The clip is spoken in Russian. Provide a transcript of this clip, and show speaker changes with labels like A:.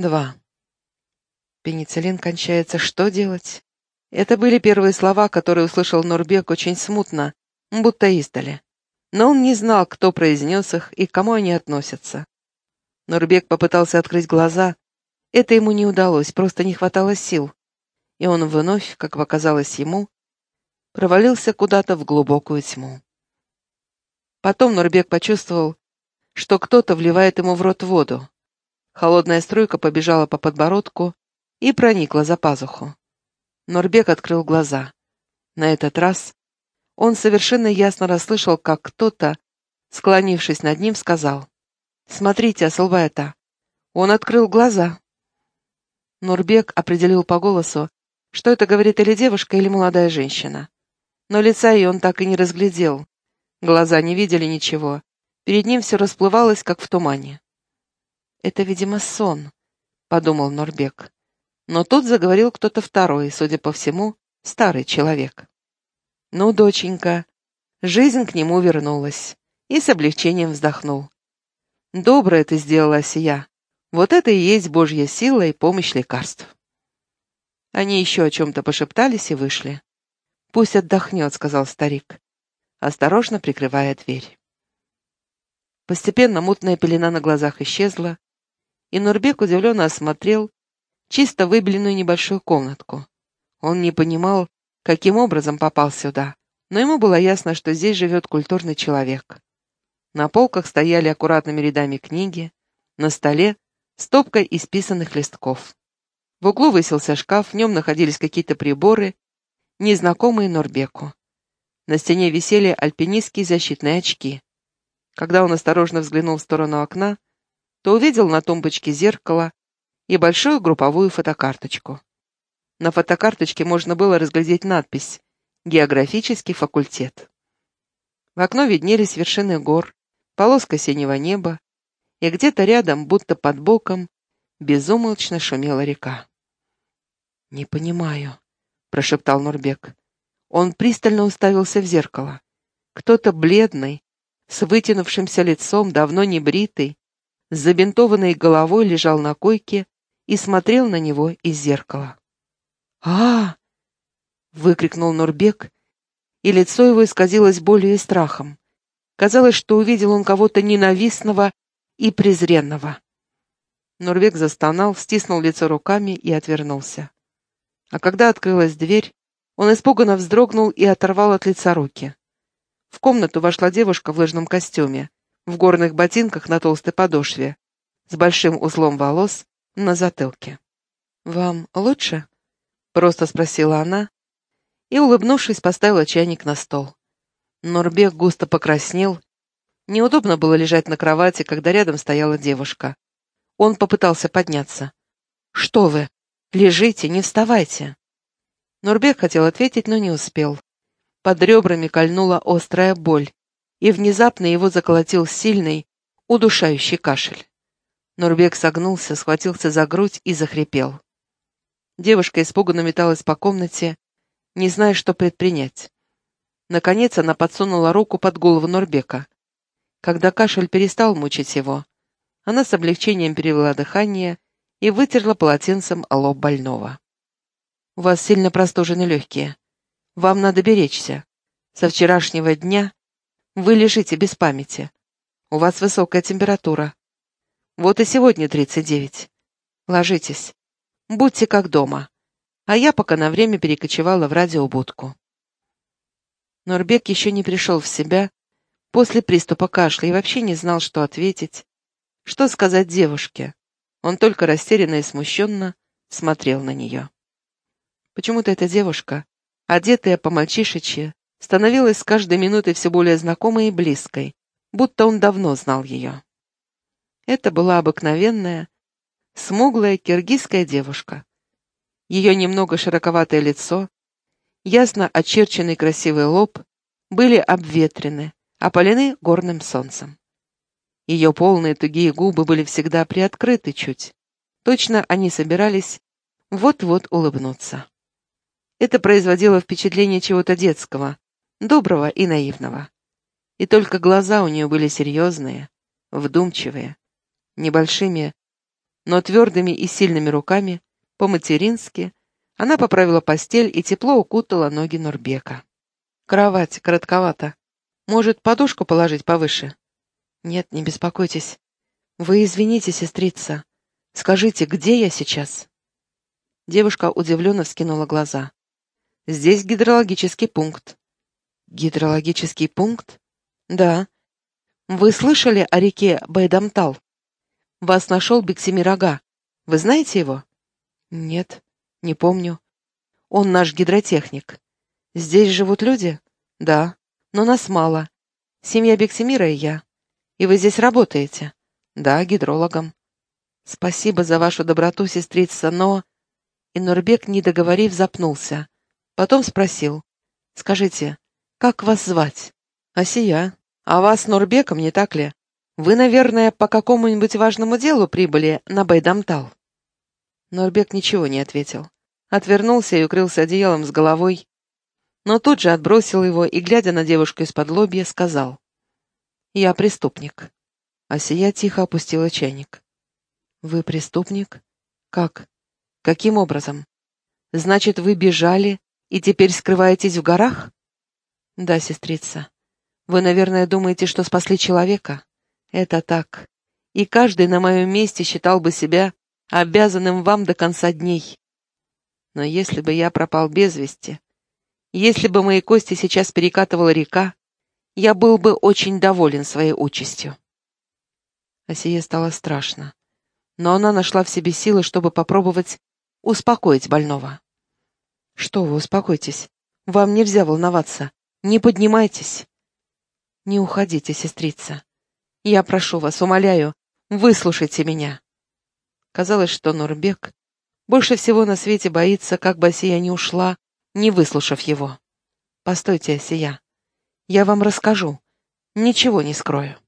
A: 2. Пенициллин кончается, что делать? Это были первые слова, которые услышал Нурбек очень смутно, будто издали. Но он не знал, кто произнес их и к кому они относятся. Нурбек попытался открыть глаза. Это ему не удалось, просто не хватало сил. И он вновь, как показалось ему, провалился куда-то в глубокую тьму. Потом Нурбек почувствовал, что кто-то вливает ему в рот воду. Холодная струйка побежала по подбородку и проникла за пазуху. Норбек открыл глаза. На этот раз он совершенно ясно расслышал, как кто-то, склонившись над ним, сказал «Смотрите, Асылбаята, он открыл глаза». Нурбек определил по голосу, что это говорит или девушка, или молодая женщина. Но лица ее он так и не разглядел. Глаза не видели ничего. Перед ним все расплывалось, как в тумане. «Это, видимо, сон», — подумал Норбек. Но тут заговорил кто-то второй, судя по всему, старый человек. «Ну, доченька», жизнь к нему вернулась, и с облегчением вздохнул. «Доброе ты сделала, сия. Вот это и есть Божья сила и помощь лекарств». Они еще о чем-то пошептались и вышли. «Пусть отдохнет», — сказал старик, осторожно прикрывая дверь. Постепенно мутная пелена на глазах исчезла, и Нурбек удивленно осмотрел чисто выбеленную небольшую комнатку. Он не понимал, каким образом попал сюда, но ему было ясно, что здесь живет культурный человек. На полках стояли аккуратными рядами книги, на столе стопка исписанных листков. В углу высился шкаф, в нем находились какие-то приборы, незнакомые Норбеку. На стене висели альпинистские защитные очки. Когда он осторожно взглянул в сторону окна, то увидел на тумбочке зеркало и большую групповую фотокарточку. На фотокарточке можно было разглядеть надпись «Географический факультет». В окно виднелись вершины гор, полоска синего неба, и где-то рядом, будто под боком, безумолчно шумела река. «Не понимаю», — прошептал Нурбек. Он пристально уставился в зеркало. Кто-то бледный, с вытянувшимся лицом, давно не бритый, с забинтованной головой лежал на койке и смотрел на него из зеркала. а, выкрикнул Нурбек, и лицо его исказилось болью и страхом. Казалось, что увидел он кого-то ненавистного и презренного. Нурбек застонал, стиснул лицо руками и отвернулся. А когда открылась дверь, он испуганно вздрогнул и оторвал от лица руки. В комнату вошла девушка в лыжном костюме, в горных ботинках на толстой подошве, с большим узлом волос на затылке. «Вам лучше?» — просто спросила она и, улыбнувшись, поставила чайник на стол. Норбек густо покраснел. Неудобно было лежать на кровати, когда рядом стояла девушка. Он попытался подняться. «Что вы? Лежите, не вставайте!» Нурбек хотел ответить, но не успел. Под ребрами кольнула острая боль, и внезапно его заколотил сильный, удушающий кашель. Нурбек согнулся, схватился за грудь и захрипел. Девушка испуганно металась по комнате, не зная, что предпринять. Наконец она подсунула руку под голову Нурбека. Когда кашель перестал мучить его, она с облегчением перевела дыхание и вытерла полотенцем лоб больного. «У вас сильно простужены легкие. Вам надо беречься. Со вчерашнего дня вы лежите без памяти. У вас высокая температура. Вот и сегодня 39. Ложитесь. Будьте как дома. А я пока на время перекочевала в радиобудку. Норбек еще не пришел в себя после приступа кашля и вообще не знал, что ответить, что сказать девушке. Он только растерянно и смущенно смотрел на нее. Почему-то эта девушка, одетая по-мальчишечье, становилась с каждой минутой все более знакомой и близкой, будто он давно знал ее. Это была обыкновенная, смуглая киргизская девушка. Ее немного широковатое лицо, ясно очерченный красивый лоб были обветрены, опалены горным солнцем. Ее полные тугие губы были всегда приоткрыты чуть. Точно они собирались вот-вот улыбнуться. Это производило впечатление чего-то детского, доброго и наивного. И только глаза у нее были серьезные, вдумчивые, небольшими, но твердыми и сильными руками, по-матерински, она поправила постель и тепло укутала ноги Нурбека. «Кровать коротковата. Может, подушку положить повыше?» «Нет, не беспокойтесь. Вы извините, сестрица. Скажите, где я сейчас?» Девушка удивленно вскинула глаза. «Здесь гидрологический пункт». «Гидрологический пункт?» «Да. Вы слышали о реке Байдамтал? Вас нашел Бексимир Ага. Вы знаете его?» «Нет, не помню. Он наш гидротехник. Здесь живут люди?» «Да, но нас мало. Семья Бексимира и я. И вы здесь работаете?» «Да, гидрологом». «Спасибо за вашу доброту, сестрица, но...» И Нурбек, не договорив, запнулся. Потом спросил. «Скажите, как вас звать?» «Асия. А вас Нурбеком, не так ли? Вы, наверное, по какому-нибудь важному делу прибыли на Байдамтал?» Нурбек ничего не ответил. Отвернулся и укрылся одеялом с головой, но тут же отбросил его и, глядя на девушку из-под лобья, сказал. «Я преступник». Асия тихо опустила чайник. «Вы преступник? Как? Каким образом? Значит, вы бежали и теперь скрываетесь в горах?» «Да, сестрица. Вы, наверное, думаете, что спасли человека? Это так. И каждый на моем месте считал бы себя обязанным вам до конца дней. Но если бы я пропал без вести, если бы мои кости сейчас перекатывала река, я был бы очень доволен своей участью. Асие стало страшно, но она нашла в себе силы, чтобы попробовать успокоить больного. «Что вы, успокойтесь. Вам нельзя волноваться. Не поднимайтесь». «Не уходите, сестрица. Я прошу вас, умоляю, выслушайте меня». Казалось, что Нурбек больше всего на свете боится, как бы Асия не ушла, не выслушав его. «Постойте, Асия. Я вам расскажу. Ничего не скрою».